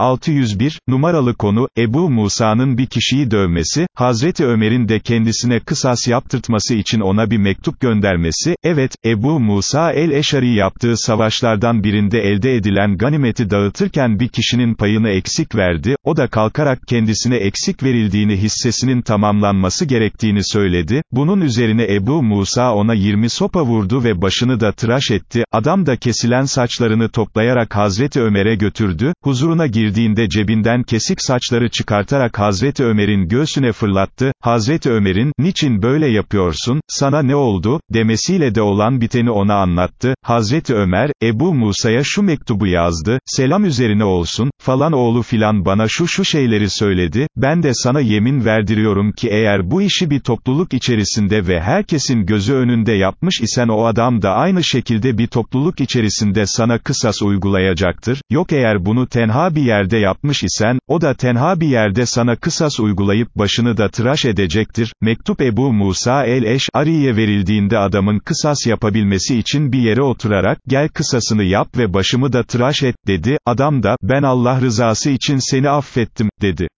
601, numaralı konu, Ebu Musa'nın bir kişiyi dövmesi, Hazreti Ömer'in de kendisine kısas yaptırtması için ona bir mektup göndermesi, evet, Ebu Musa el-Eşari yaptığı savaşlardan birinde elde edilen ganimeti dağıtırken bir kişinin payını eksik verdi, o da kalkarak kendisine eksik verildiğini hissesinin tamamlanması gerektiğini söyledi, bunun üzerine Ebu Musa ona 20 sopa vurdu ve başını da tıraş etti, adam da kesilen saçlarını toplayarak Hazreti Ömer'e götürdü, huzuruna girdiğinde cebinden kesik saçları çıkartarak Hazreti Ömer'in göğsüne fırlattı, Hazreti Ömer'in, niçin böyle yapıyorsun, sana ne oldu, demesiyle de olan biteni ona anlattı, Hazreti Ömer, Ebu Musa'ya şu mektubu yazdı, selam üzerine olsun, falan oğlu filan bana şu şu şeyleri söyledi, ben de sana yemin verdiriyorum ki eğer bu işi bir topluluk içerisinde ve herkesin gözü önünde yapmış isen o adam da aynı şekilde bir topluluk içerisinde sana kısas uygulayacaktır, yok eğer bunu tenha bir yerde yapmış isen, o da tenha bir yerde sana kısas uygulayıp başını da tıraş edecektir. Mektup Ebu Musa el-Eş'ariye verildiğinde adamın kısas yapabilmesi için bir yere oturarak, gel kısasını yap ve başımı da tıraş et, dedi, adam da, ben Allah rızası için seni affettim, dedi.